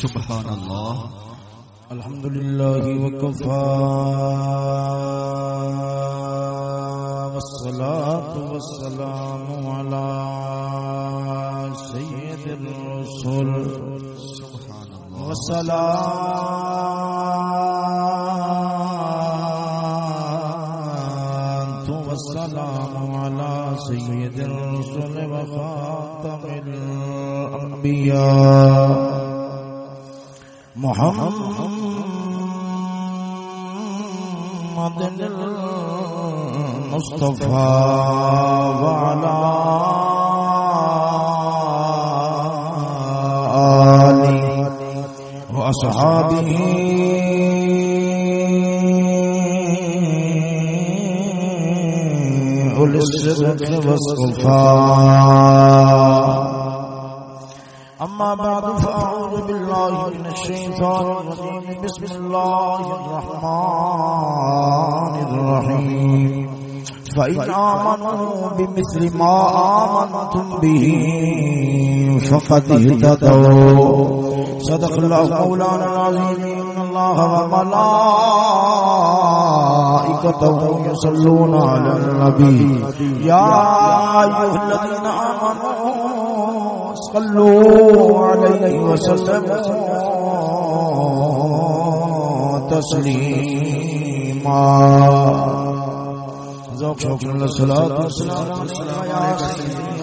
سبحان اللہ۔ الحمد لله وكفى والصلاة والسلام على سيد الرسل سبحان اللہ والصلاة والسلام على سيد الرسل وخاتم الأنبياء محمد المصطفى وعلى آله وأصحابه أولي الصدق والصفاء أما بعد فأعوذ بالله من الشيطان الرجيم. بسم الله الرحمن الرحيم. فإن آمنوا بمثل ما آمنتم به فقد اهتدوا. صدق الله مولانا العظيم. إن الله وملائكته يصلون على النبي. يا أيها الذين آمنوا صلوا عليه وسلموا تسليما ذوق شوق الصلاة والسلام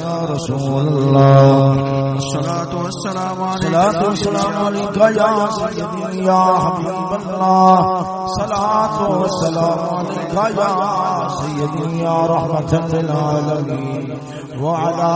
يا رسول الله الصلاة والسلام صلاة والسلام عليك يا سيدي يا حبيب الله صلاة والسلام عليك يا سيدي يا رحمة للعالمين وعلى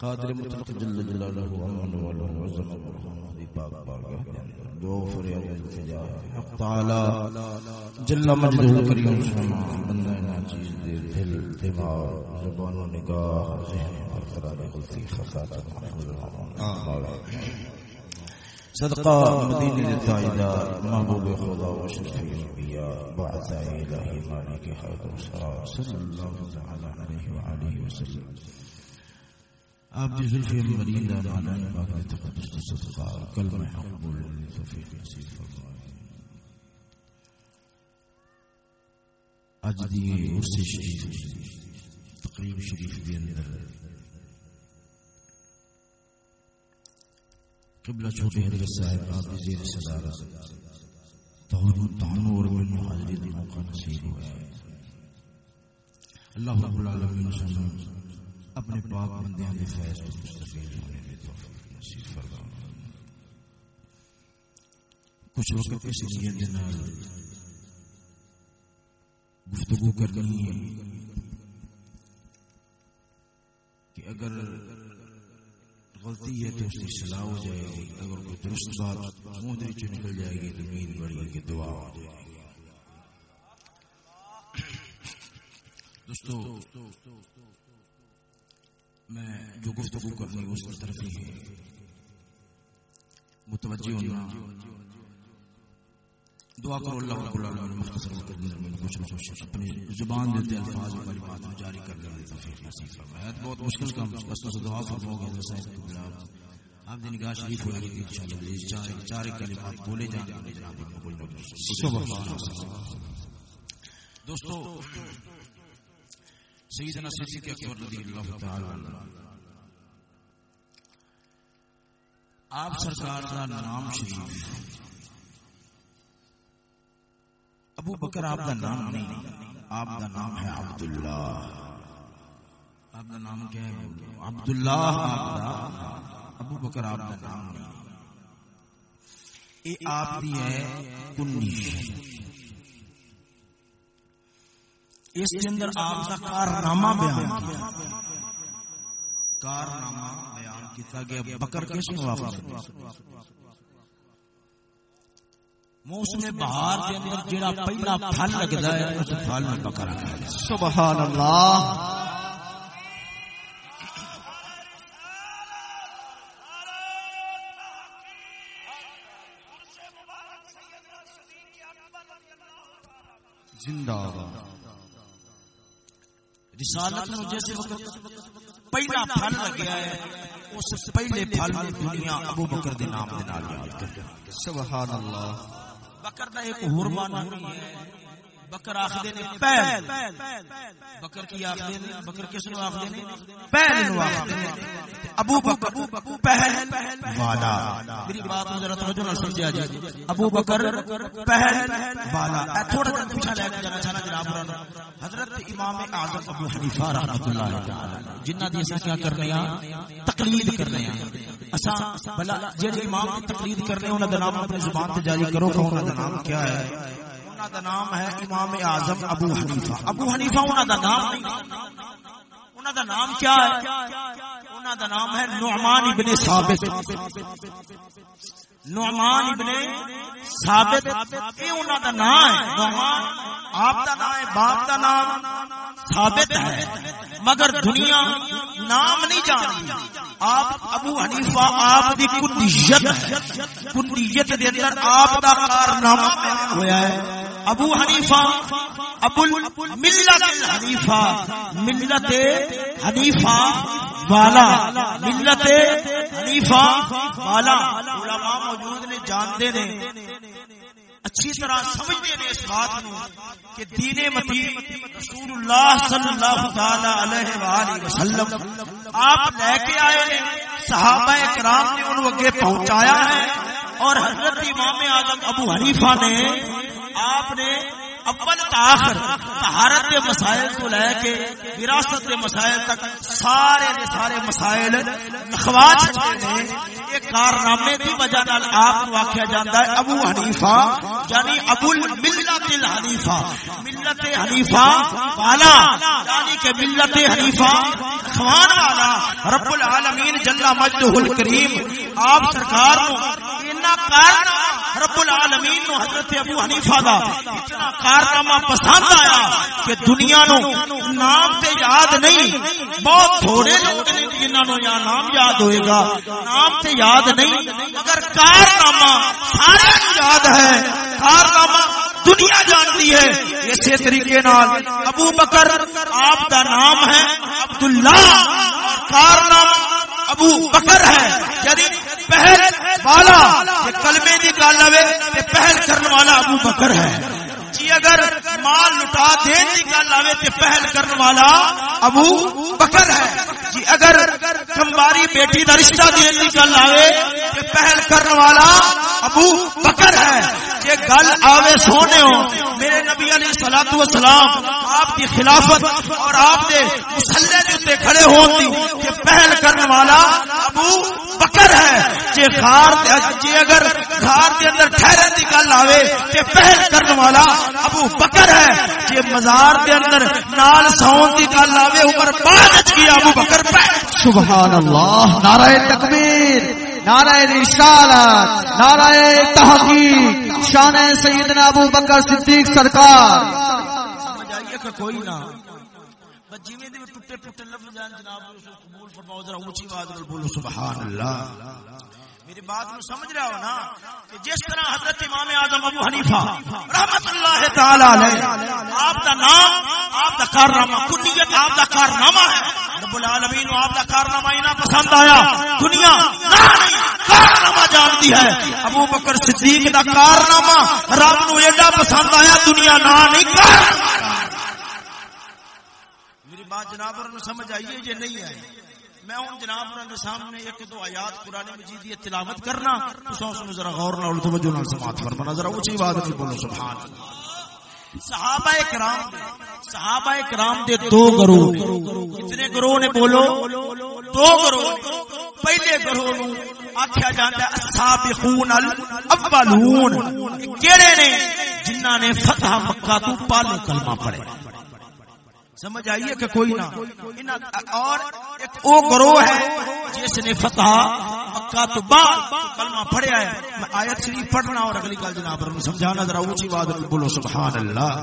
قادر مطلق جل جلاله ومن وله وزمن محمد پاک بارگاہ دو فریاد التجا حق تعالی. جل مجدہ کریم سما بندہ ناچیز دے دل دماغ زبان و نگاہ ذہن برقرار غلطی خطاط محفوظ مولا صدقہ مدینہ التائدہ محبوب خدا و شرفی انبیاء بعث الہی مالک حیث صلی اللہ علیہ وآلہ وسلم۔ آپ جی ذلفی مرین دا معنی پاک نے تقدس صدقہ، کلمہ حق حقبول توفیق نصیب فرمائے۔ اج جی دی عرس شریف تقریب شریف دی اندر قبلہ چھوٹے حضرت صاحب، آپ دی زیر صدارت تہانو اور من حاضری دی موقع نصیب ہوا ہے۔ اللہ رب العالمین سنوں اپنے پاک بندیاں دے فیض تو مستفید ہونے میں توفیق نصیب فرما۔ کچھ وقت اس لیے جنال گفتگو کرنی ہے کہ اگر غلطی ہے تو اس کی صلاح ہو جائے گی اگر کوئی درست بات دل چ نکل جائے گی تو امید بڑی ہے کہ دعا ہو جائے گی۔ دوستو میں جو گفتگو کرنی اس کی طرف ہی۔ ہے متوجہ ہونا۔ دعا کرو اللہ رب العالمین مختصر وقت میں کچھ نہ کچھ اپنی زبان دیتے الفاظ و کلمات میں جاری کر لینے توفیق نصیب فرمائے۔ بہت مشکل کام بس تو دعا فرماؤ گے صاحب کو بلا آپ دی نگاہ شریف ہو گئی انشاءاللہ چار چار کلمات بولے جائیں گے جناب قبول ہو سبحان اللہ۔ دوستو سیدنا صدیق اکبر رضی اللہ تعالی عنہ۔ آپ سرکار کا نام شریف ابو بکر آپ کا نام نہیں، آپ کا نام ہے عبداللہ۔ آپ کا نام کیا ہے؟ عبداللہ آپ کا۔ ابو بکر آپ کا نام نہیں۔ یہ آپ کی ہے کنی۔ اس کے اندر آپ کا کارنامہ بیان کیا۔ کارنامہ بیان گیا۔ بکر واپس موسم بہار کے اندر جڑا پہلا پھل لگتا ہے اس پھل میں بکر سبحان اللہ۔ زندہ رسالت نو جیسے وقت پہلا پھل لگیا ہے اس پہلے پھل نے دنیا ابو بکر دے نام دے نال یاد کر سبحان اللہ۔ بکر دا ایک ہور معنی ہے۔ بکر آخدے نے پہل بکر کی آخدے نے بکر کس نو آخدے نے؟ پہل نو آخدے نے۔ ابو بکر پہل۔ والا۔ میری بات کو ذرا توجہ نال سمجھا جی ابو بکر پہل۔ والا۔ تھوڑا پیچھے لے کے جانا چاہنا جناب حضرت امام اعظم ابو حنیفہ رحمۃ اللہ تعالی جنہ دی اساں کیا کرنے ہاں تقلید کرنے ہاں اساں بلا جڑے امام تقلید کرنے انہاں دا نام اپنی زبان تے جاری کرو کہ انہاں دا نام کیا ہے؟ انہاں دا نام ہے امام اعظم ابو حنیفہ۔ ابو حنیفہ انہاں دا نام نہیں۔ انہاں دا نام کیا ہے؟ انہاں دا نام ہے نعمان ابن ثابت۔ نعمان ابن ثابت۔ یہ انہاں دا نام ہے۔ نعمان، آپ دا نام ہے، باپ دا نام ثابت ہے۔ مگر دنیا نام نہیں جانتی۔ آپ ابو حنیفہ، آپ دی کنیت کنیت دے اندر آپ دا کارنامہ ہویا ہے۔ ابو حنیفہ، ابو ملت حنیفہ ملت حنیفہ والا۔ ملت حنیفہ والا۔ علماء موجود نے جانتے نے۔ اچھی طرح سمجھتے نے اس بات نو کہ دین متین رسول اللہ صلی اللہ تعالی علیہ والہ وسلم آپ لے کے آئے نے صحابہ کرام نے انہوں اگے پہنچایا ہے اور حضرت امام اعظم ابو حنیفہ نے آپ نے اول تاخر طہارت کے مسائل کو لے کے وراثت کے مسائل تک سارے دے سارے مسائل لکھوا چکے ہیں۔ کارنامے دی وجہ نال آپ کو آخیا جاتا ہے، ابو حنیفہ یعنی ابو الملت الحنیفہ۔ ملت حنیفہ والا یعنی کہ ملت حنیفہ خوان والا، رب العالمین جل مجدہ الکریم۔ آپ سرکار کو اتنا کارنامہ رب العالمین نو حضرت ابو حنیفہ دا اتنا کارنامہ پسند آیا کہ دنیا نو نام تے یاد نہیں، بہت تھوڑے لوگ نے جنہاں نو یا نام یاد ہوئے گا۔ نام تے یاد نہیں، مگر کارنامہ سارے نو یاد ہے۔ کارنامہ دنیا جانتی ہے۔ اسی طریقے نال ابو بکر آپ دا نام ہے عبداللہ کارنامہ ابو بکر ہے۔ یعنی پہل والا کلمے کی گل آئے پہل کرنے والا ابو بکر ہے۔ جی اگر مال لٹا دین کی گل آئے تو پہل کرنے والا ابو بکر ہے۔ جی اگر کمباری بیٹی کا رشتہ دین کی گل آئے تو پہل کرنے والا ابو بکر ہے۔ یہ گل آوے سونے ہو، میرے نبی علیہ الصلوۃ والسلام آپ کی خلافت اور آپ کے مسلے کے کھڑے ہون دی کہ پہل کرنے والا جے غار جے اگر غار کے اندر ٹھہرن دی گل آوے کہ پہل کرنے والا ابو بکر ہے جے مزار کے اندر نال سون دی گل آوے عمر بعد وچ کیا ابو بکر پہل سبحان اللہ نعرہ تکبیر نعرہ رسالت نعرہ تحقیق شان سیدنا ابو بکر صدیق سرکار۔ کوئی نہ۔ دے ٹوٹے ٹوٹے لفظ جان جناب قبول فرماؤ ذرا اونچی آواز میں بولو سبحان اللہ میری بات کو سمجھ رہا ہو نا کہ جس طرح حضرت امام اعظم ابو حنیفہ رحمت اللہ تعالی علیہ، آپ کا نام، آپ کا کارنامہ، کنیت آپ کا کارنامہ ہے۔ رب العالمین آپ کا کارنامہ ہی نہ پسند آیا۔ دنیا کارنامہ جانتی ہے۔ ابو بکر صدیق کا کارنامہ رب نو ایڈا پسند آیا، دنیا نہ نہیں، کارنامہ۔ میری بات جناب سمجھ آئیے یہ نہیں آئی؟ میں ہوں جناب اور سامنے ایک دو آیات قرآن مجید یہ تلاوت کرنا، تو اس میں ذرا غور نہ توجہ نہ سماعت فرمانا، ذرا اونچی بات نہیں بولو، سبحان اللہ۔ صحابہ کرام صحابہ کرام دے دو گروہ کتنے گروہ نے بولو؟ دو گروہ پہلے گروہ نو آکھیا جاندا ہے، السابقون الاولون۔ کیڑے نے جنہاں نے فتح مکہ تو پہلے کلمہ پڑھے؟ سمجھ آئیے کہ کوئی نہ؟ اور ایک او گروہ ہے جس نے فتح مکہ تو بعد کلمہ پڑھیا ہے۔ میں آیت شریف پڑھنا اور اگلی گل جناب پر سمجھانا، ذرا اونچی آواز میں بولو سبحان اللہ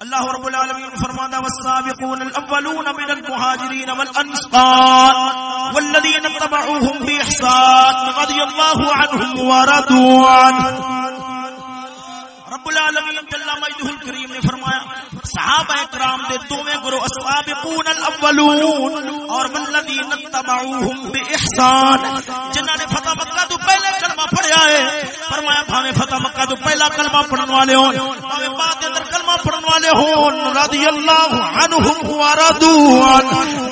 اللہ رب العالمین فرماتا والسابقون الاولون من المهاجرين والانصار والذين اتبعوهم باحسان رضي الله عنهم ورضوا عنه۔ رب العالمین جل مجدہ الکریم نے فرمایا، صحابہ کرام دے دوویں گروہ السابقون الاولون اور والذین تبعوهم باحسان جنہاں نے فتح مکہ تو پہلے کلمہ پڑھیا ہے۔ فرمایا، بھاویں فتح مکہ تو پہلا کلمہ پڑھن والے ہون، بھاویں بعد اندر کلمہ پڑھن والے ہون۔ رضی اللہ عنہم و رضوا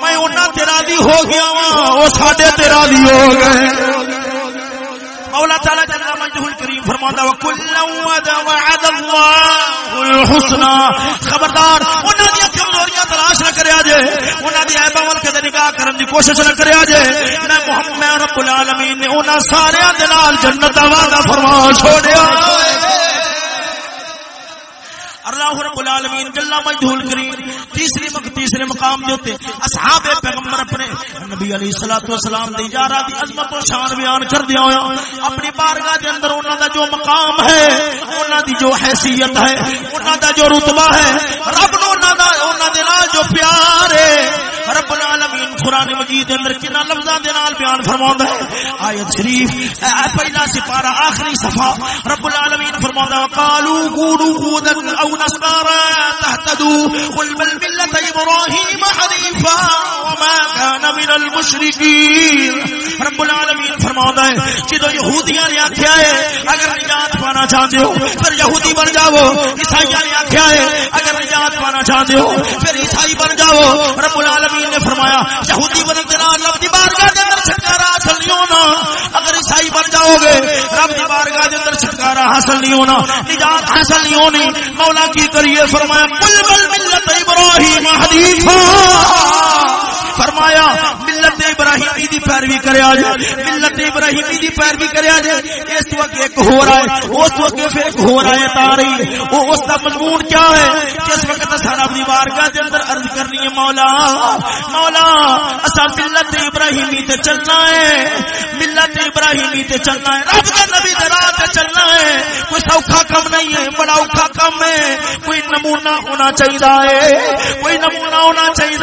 میں انہاں تے راضی ہو گیا ہوں او ساڈے تے راضی ہو گئے۔ مولا تعالی جل مجدہ الکریم فرماتا ہے کلا وعد وعد اللہ الحسنى۔ خبردار، انہاں دی کمزوریاں تلاش نہ کریا جے، انہاں دی عیباں ول کے نگاہ کرن دی کوشش نہ کریا جے۔ میں محمد رب العالمین نے انہاں سارے دے نال جنت دا وعدہ فرما چھوڑیا۔ اللہ رب العالمین جل مجدول کریم تیسری مق تیسرے مقام دے تے اصحاب پیغمبر اپنے نبی علیہ الصلوۃ والسلام دی جارا دی عظمت و شان بیان کر دیا ہویا اپنی بارگاہ دے اندر انہاں دا جو مقام ہے، انہاں دی جو حیثیت ہے، انہاں دا جو رتبہ ہے، رب نو انہاں دا انہاں دے نال جو پیار العالمین قران مجید دے اندر کنا لفظاں دے نال بیان فرماوندا ہے؟ ایت شریف، اے پہلا سپارہ، آخری صفحہ، رب العالمین فرماوندا ہے قالوا قولوا هودا او نصارى تهتدوا قل بل ملة إبراهيم حنيفا وما كان من المشركين۔ رب العالمین فرماتا ہے جدو یہودیاں نے آخیا ہے، اگر نجات پانا چاہتے ہو، پھر یہودی بن جاؤ، عیسائیاں نے آخیا ہے، اگر نجات پانا چاہتے ہو، پھر عیسائی بن جاؤ۔ رب العالمین نے فرمایا، یہودی بن کے رب دی بارگاہ دے اندر چھٹکارا حاصل نہیں ہونا۔ اگر عیسائی بن جاؤ گے رب دی بارگاہ دے اندر چھٹکارا حاصل نہیں ہونا، نجات حاصل نہیں ہونی۔ مولا کی کریے فرمایا، قل بل ملت ابراہیم حنیفا۔ فرمایا، ملت ابراہیم ابراہیمی دی پیروی کریا جے، ملت ابراہیمی دی پیروی کریا جے، اس وقت ایک ہو رہا ہے اس وقت پھر ایک ہو رہا ہے تا رہی ہے۔ وہ اس کا مضمون کیا ہے؟ جس وقت اساں اپنی بارگاہ دے اندر عرض کرنی ہے، مولا مولا، اساں ملت ابراہیمی تے چلنا ہے، ملت ابراہیمی تے چلنا ہے۔ رب دے نبی دے راہ تے چلنا ہے۔ کوئی سوکھا کم نہیں ہے، بڑا اوکھا کم ہے۔ کوئی نمونہ ہونا چاہیے کوئی نمونہ ہونا چاہیے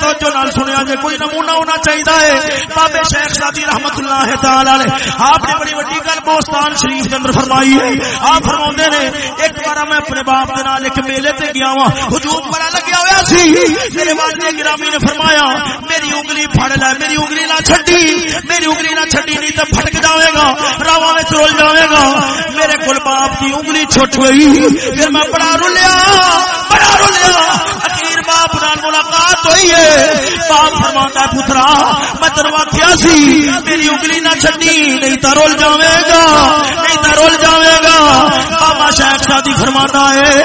توجہ نال سنیا جے، کوئی نمونہ ہونا چاہیے ہے। بابے شیخ سادی رحمت اللہ تعالی علیہ آپ نے بڑی بڑی گل بوستان شریف کے اندر فرمائی ہے۔ آپ فرماوندے نے، ایک بار میں اپنے باپ دے نال ایک میلے تے گیا ہوا ہجوم بڑا لگیا ہوا سی۔ میرے والد گرامی نے فرمایا، میری انگلی پھڑ لے، میری انگلی نہ چھڈی۔ میری انگلی نہ چھڈی، نہیں تے پھٹک جاوے گا۔ راواں وچ رول جاوے گا۔ میرے کول باپ دی انگلی چھٹ گئی پھر میں بڑا رولیا بڑا رولیا۔ باپ نال ملاقات ہوئی ہے۔ باپ فرماتا ہے، پترا، میں تینوں آخیا سی، میری انگلی نہ چھڈی، نہیں تو رول جاوے گا نہیں تو رول جاوے گا بابا شیخ شادی فرماتا ہے،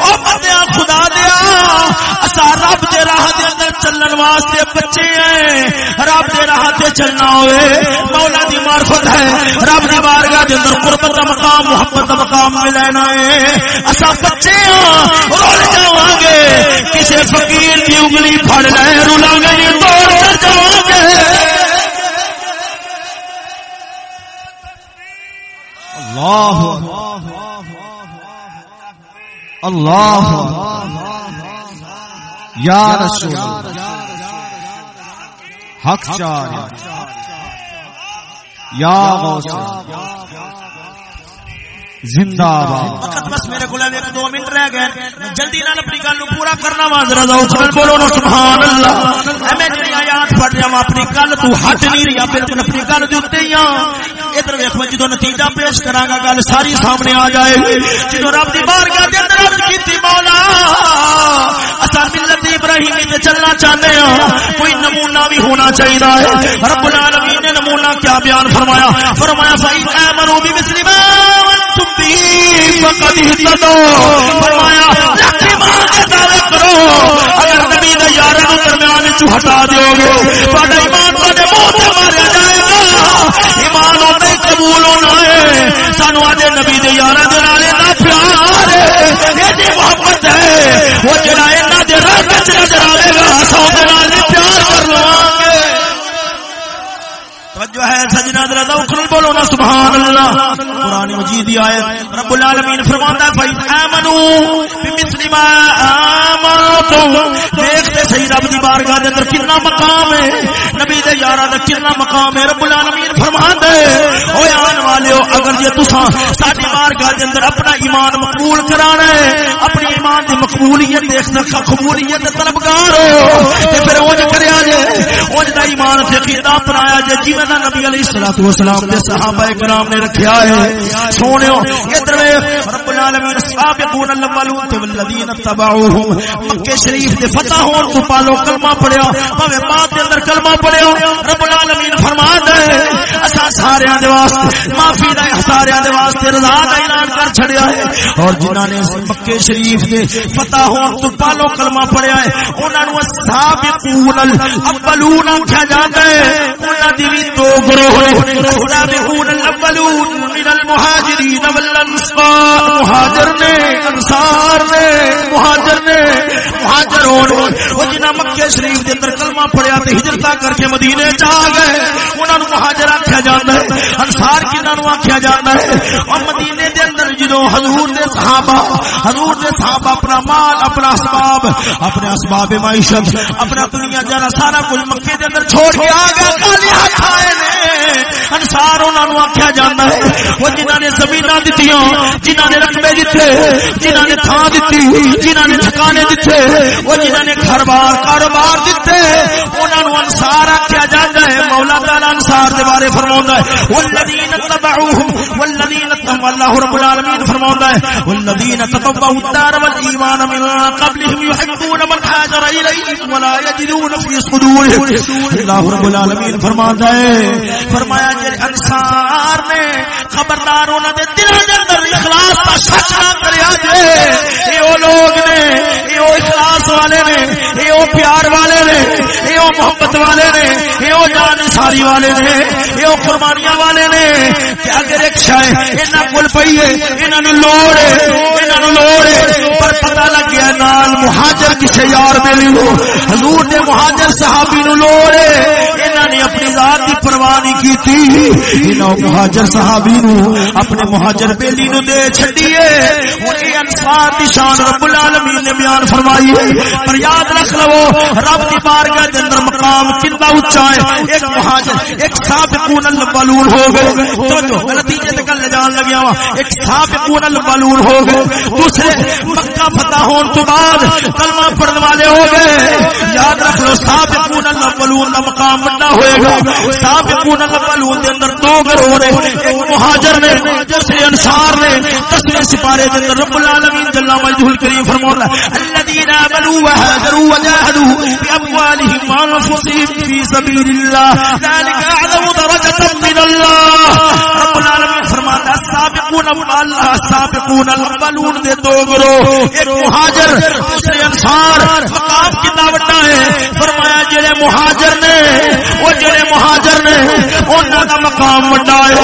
او بندیا خدا دیا اسا رب دے راہ دے اندر چلن واسطے بچے ہیں۔ رب دے راہ تے چلنا ہوئے، مولا دی معرفت ہے۔ رب دی بارگاہ دے اندر قربت دا مقام، محبت دا مقام ملنا ہے۔ اسا بچے ہاں رول جاواں گے کسے فقیر دی انگلی پھڑ لے رولاں گے نہیں توڑ گے اللہ اللہ یا رسول حق چار یا غوث زندہ باد. وقت بس میرے کو دو منٹ رہ گئے. جلدی نال اپنی گل نو پورا کرنا وا ذرا ذوق نال بولو نا سبحان اللہ میں جڑی آیات پڑھ رہا ہوں اپنی گل تو ہٹ نہیں رہا بالکل اپنی گل دے اوتے ہی ہاں۔ ادھر ویکھ میں جدوں نتیجہ پیش کراں گا گل ساری سامنے آ جائے جدوں رب دی بارگاہ دے اندر عرض کیتی مولا اسا ملت ابراہیمی تے چلنا چاہتے ہیں کوئی نمونہ بھی ہونا چاہیے ہے۔ رب العالمین نے نمونہ کیا بیان فرمایا؟ فرمایا فَإِنْ آمَنُوا بِمِثْلِ فرمایا کرو۔ اگر نبی دے یاراں نوں درمیان ہٹا دیو گے ایمان منہ تے ماریا جائے گا۔ ایمان ہوتے قبول ہونا ہے۔ سانو اج نبی دے دے نال اتنا پیار ہے۔ جی محبت ہے، وہ جڑا انہاں دے راہ وچ نظر آوے گا، اساں دے نال پیار کر لواں گے توجہ ہے، سجنا ذرا ذوق بولو نا، سبحان اللہ۔ قران دی آیت رب العالمین فرماتا ہے بھائی آمنو بمثل ما آمنتم دیکھتے صحیح رب دی بارگاہ دے اندر کتنا مقام ہے۔ نبی دے یاراں دا کتنا مقام ہے۔ رب العالمین فرماتا ہے اوے آن والےو اگر جے تساں ساڈی بارگاہ دے اندر اپنا ایمان مقبول کرانا ہے، اپنی ایمان دی مقبولیت دیکھنا قبولیت طلبگار ہو، تے پھر اونج کریا جے، اونج دا ایمان تے عقیدہ اپنایا جے جویں دا نبی علیہ الصلوۃ والسلام دے صحابہ کرام نے رکھیا ہے۔ سونے ادھر رب العالمین سابقون الاولون تے والذین تبعوهم مکہ شریف دے فتح ہون تو پالو کلمہ پڑھیا بھویں بعد دے اندر کلمہ پڑھیا۔ رب العالمین فرما دے اسا سارے دے واسطے، معافی دا سارے دے واسطے، رضا دا اعلان کر چھڑیا ہے۔ اور جنہاں نے مکہ شریف دے فتح ہون تو پالو کلمہ پڑھیا ہے، انہاں نو سابقون الاولون کہا جاندا ہے۔ انہاں دی بھی دو گروہ سابقون الاولون من المہاجرین والانصار۔ مہاجر نے، انصار نے، مہاجر نے مہاجر ہون وہ جنہاں مکہ شریف دے اندر کلمہ پڑھیا تے ہجرت کر کے مدینے چ آ گئے، انہاں نو مہاجر آکھیا جاندا ہے۔ انصار کنہاں نو آکھیا جاندا ہے؟ اور مدینے دے اندر جدوں حضور دے صحابہ، حضور دے صحابہ اپنا مال، اپنا اسباب، اپنے اسباب معیشت، اپنا دنیا جانا، سارا کچھ مکے دے اندر چھوڑ کے آ گئے خالی ہاتھ آئے نے۔ انصار انہاں نو آکھیا جاندا ہے، وہ جنہاں نے زمیناں دتیاں، جنہاں نے رقبے دتے، جنہاں نے تھاں دتی، جنہاں نے ٹھکانے دتے، وہ جنہاں نے گھر بار کاروبار دتے، انہاں نو انصار آکھیا جاندا ہے۔ مولا تعالی انصار دے بارے فرماوندا ہے والذین تبعوهم والذین تبعوا اللہ رب العالمین فرماوندا ہے والذین تبعوا الدار والایمان من قبلهم يحبون من هاجر الیہم ولا یجدون فی صدورهم. اللہ رب العالمین فرماتا ہے، فرمایا کہ انصار نے خبردار انہاں دے دلاں دے اندر اخلاص دا شک نہ کریا جے اے او لوگ نے، اے او اخلاص والے نے، اے او پیار والے نے، اے او محبت والے نے، اے او جان ساری والے نے، اے او قربانیاں والے نے۔ کہ اگر ایک شے انہاں کول پئی ہے، انہاں نوں لوڑ ہے پر پتہ لگ گیا نال مہاجر کسے یار ملی ہو۔ حضور نے مہاجر صحابی نوں لوڑ ہے۔ انہاں نے اپنی ذات دی پرواہ نہیں کیتی۔ انہاں مہاجر صحابی نوں اپنے مہاجر بیلی نوں دے چھڈیے ہن اے انصار دی شان رب العالمین نے بیان فرمائی ہے۔ پر یاد رکھ لو، رب دی بارگاہ دے اندر مقام کتنا اونچا ہے۔ ایک مہاجر، ایک سابقون الاولون ہو گئے۔ تو جو نتیجے تے گل جان لگیا وا ایک سابقون الاولون ہو گئے۔ دوسرے، مکہ فتح ہون تو بعد کلمہ پڑھنے والے ہو گئے۔ یاد رکھ لو، سابقون الاولون دا مقام بڑا ہوئے گا۔ سابقون الاولون دے اندر دو گروہ نے، ایک مہاجر نے، دوسرے انصار نے۔ دسویں سپارے دے اندر رب العالمین جل مجدہ الکریم فرماتا ہے الذين آمنوا وهاجروا وجاهدوا بأموالهم وأنفسهم في سبيل الله ذلك أعظم درجة من الله رب العالمین فرماتا ہے السابقون اللہ السابقون الاولون دے دو گروہ ایک مہاجر، دوسرے انصار، مقام کتنا بڑا ہے؟ فرمایا جڑے مہاجر نے، وہ جڑے مہاجر نے، انہاں دا مقام بڑا ہے۔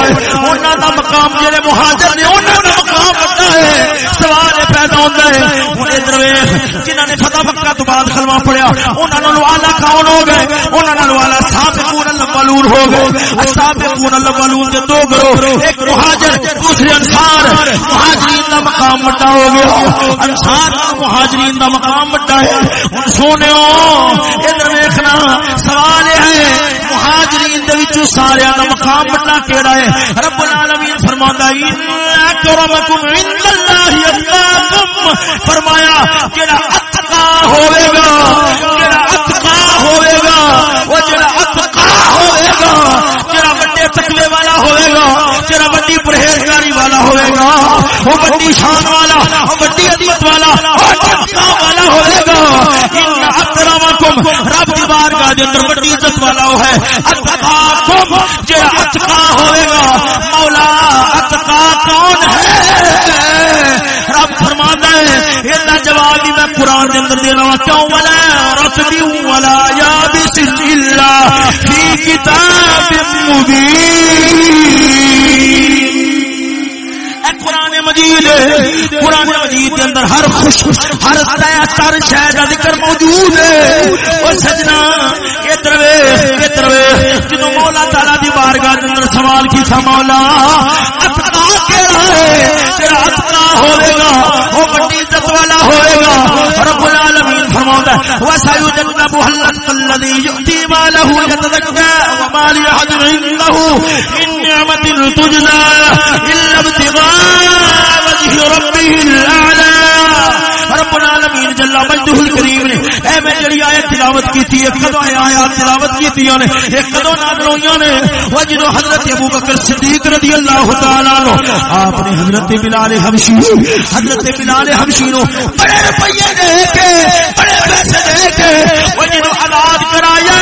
انہاں دا مقام جڑے مہاجر نے، انہاں دا مقام بڑا ہے۔ سوال پیدا ہوتا ہے، ہن ادھر ویکھ جنہاں نے فتح مکہ تو بعد کلمہ پڑھیا، انہاں نال والا کون ہو گئے؟ انہاں نال والا سابقون الاولون ہو گئے۔ السابقون الاولون دے دو گروہ ایک مہاجر دوسرے انصار مہاجرین دا مقام بڑا ہو گیا۔ انصار دا مہاجرین دا مقام بڑا ہے۔ ہن سونےو ادھر ویکھنا، سوال یہ ہے، مہاجرین دے سارے دا مقام بڑا کیڑا ہے؟ رب العالمین فرماندا اکرمکم عند اللہ اتقاکم۔ فرمایا، جڑا اتقا ہوے گا، جڑا اتقا ہوے گا، وہ جڑا اتقا ہوے گا، جڑا بڑے تقوی والا ہوے گا، جڑا بڑی پرہیزگاری والا ہوے گا وہ بڑی شان والا بڑی عظمت والا اچھا والا ہوے گا ان اکرمکم، رب دی بارگاہ دے اندر بڑی عزت والا ہے۔ اتقاکم جڑا اتقا ہوے گا مولا، اتقا کون ہے؟ رب فرماندا ہے ایسا جواب بھی میں قرآن کے اندر دینا وا کیوں ولا رتبی ولا یابس الا فی کتاب مبین۔ مجید ہے قرآن مجید کے اندر ہر خوش ہر تیا تر شے کا ذکر موجود ہے۔ او سجنا، ادھر ویکھ ادھر ویکھ۔ جدوں مولا تعالی دی بارگاہ کے اندر سوال کیتا، مولا اتقا کیڑا ہے؟ تیرا اتقا ہوے گا، او بڑی عزت والا ہوے گا۔ رب العالمین فرماوندا ہے وسایجنب الذی یؤتی ما له يتزكى وما لأحد عنده من نعمة تجزى مجدہ الکریم نے۔ اے میں جڑی آیت تلاوت کیتی ہے کدو آیات تلاوت کیتی نے اے کدو نازل ہویاں نے؟ وہ جدو حضرت ابو بکر صدیق رضی اللہ تعالی عنہ۔ آپ نے حضرت بلال حبشی، حضرت بلال حبشی نو بڑے روپے دے کے، بڑے پیسے دے کے وہ جدو آزاد کرایا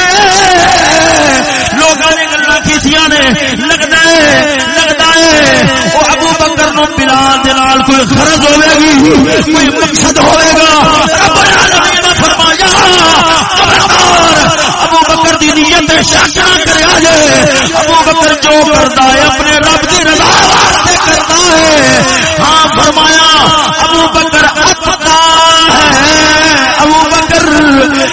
لوگوں نے گلاں کیتیاں نے؟ لگدا ہے لگدا ہے۔ او ابو بکر نو بلال دے نال کوئی غرض ہوے گی، کوئی مقصد ہوے گا رب العالمین نے فرمایا خبردار ابو بکر دی نیت شک کریا جے، ابو بکر جو کردا ہے، اپنے رب دی رضا واسطے کردا ہے۔ ہاں فرمایا، ابو بکر اتقا ہے۔ ابو بکر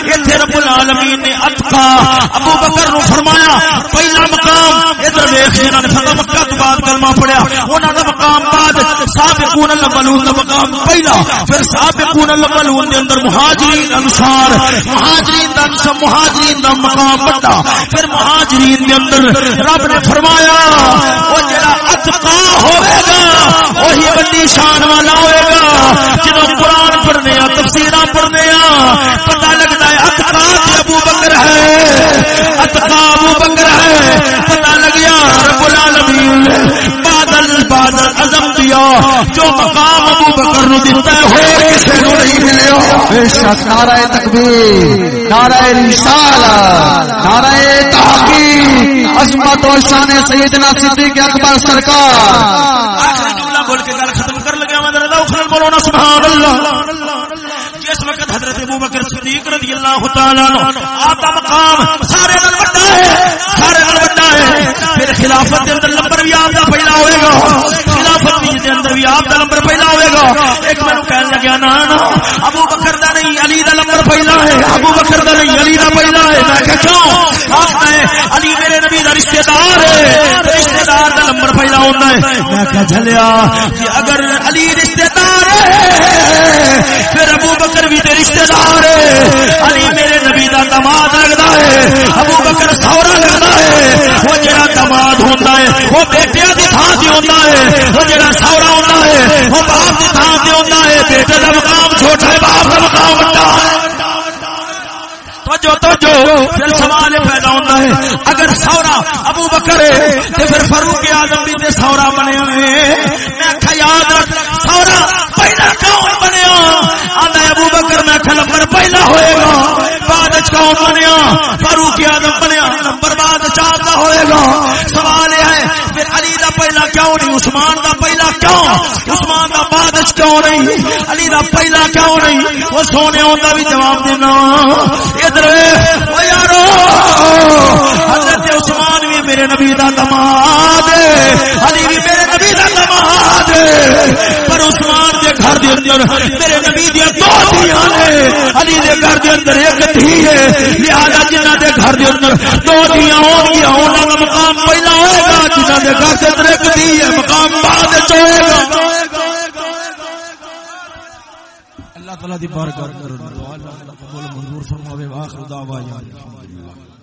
ایتھے رب العالمین نے اتقا۔ ابو بکر نو فرمایا، پہلا مقام، ادھر ویکھ جنہاں نے فتح مکہ تو بعد کلمہ پڑھیا۔ انہاں دا مقام بعد سابقون الاولون دا مقام پہلا، پھر سابقون الاولون دے اندر مہاجرین انصار، مہاجرین دا سب مہاجرین دا مقام بڑا پھر مہاجرین دے اندر رب نے فرمایا او جڑا اتقا ہوے گا، وہی بڑی شان والا ہوے گا۔ جنوں قرآن پڑھنے آ تفسیراں پڑھنے آ پتہ لگتا ہے اتقا ابو بکر ہے، اتقا ابو بکر ہے، پتہ لگ گیا، رب العالمین دیتا ہے ہو کسے نو نہیں ملیا بے شک نعرہ تکبیر نعرہ رسالہ نعرہ تحقیق عظمت و شان سیدنا صدیق اکبر سرکار۔ آخری جملہ بول کے گل ختم کر لگا میں ذرا اخرل بولو نا سبحان اللہ۔ جس وقت حضرت ابو بکر صدیق رضی اللہ تعالی عنہ آپ کا مقام سارے نال بڑا ہے سارے نال بڑا ہے۔ پھر خلافت دے اندر نمبر بھی آپ کا پہلا ہوئے گا۔ آپ کا نمبر پہلا ہوئے گا؟ ایک میں کہنے لگا نا نا ابو بکر دا نہیں، علی دا نمبر پہلا ہے۔ ابو بکر دا نہیں، علی دا پہلا ہے۔ میں کہ کیوں؟ آپ علی میرے نبی دا رشتہ دار ہے۔ رشتہ دار دا نمبر پہلا ہوتا ہے۔ میں کہ کہ اگر علی رشتہ دار ہے پھر ابو بکر بھی تے رشتہ دار ہے۔ علی میرے نبی دا دماد لگدا ہے۔ ابو بکر سورا لگدا ہے۔ وہ جڑا دماد ہوندا ہے، وہ بیٹیاں دی تھاں تے ہوندا ہے۔ وہ جڑا سورا ہوندا ہے، وہ باپ دی تھاں تے ہوندا ہے۔ بیٹے دا مقام چھوٹا ہے، باپ دا مقام بڑا ہے۔ توجہ توجہ۔ پھر سوال پیدا ہوتا ہے، اگر سورا ابو بکر ہے، تو پھر فاروق اعظم بھی تے سورا بنے ہوئے میں یاد پہلا کون بنیا؟ آدھا ابو بکر، میں آخا نمبر پہلا ہوئے گا۔ بعد کون بنیا؟ فاروق اعظم بنیا۔ نمبر بعد چار کا ہوئے گا۔ سوال یہ ہے، پھر علی دا پہلا کیوں نہیں؟ عثمان دا پہلا کیوں؟ عثمان دا بعد کیوں نہیں؟ علی دا پہلا کیوں نہیں؟ وہ سونے ہوتا بھی جواب دینا۔ ادھر وہ یارو، حضرت عثمان بھی میرے نبی دا دماد علی بھی میرے نبی دا دماد پر عثمان گھر دے اندر میرے نبی دی دو دھیاں نے، علی دے گھر دے اندر ایک دھی ہے۔ لہذا جنہ دے گھر دے اندر دو دھیاں ہون گیا انہاں دا مقام پہلا ہوئے گا۔ جنہ دے گھر دے اندر ایک دھی ہے، مقام بعد وچ ہوئے گا۔ اللہ تعالیٰ دی بارگاہ میں اللہ قبول منظور فرماوے واخر دعوانا الحمدللہ۔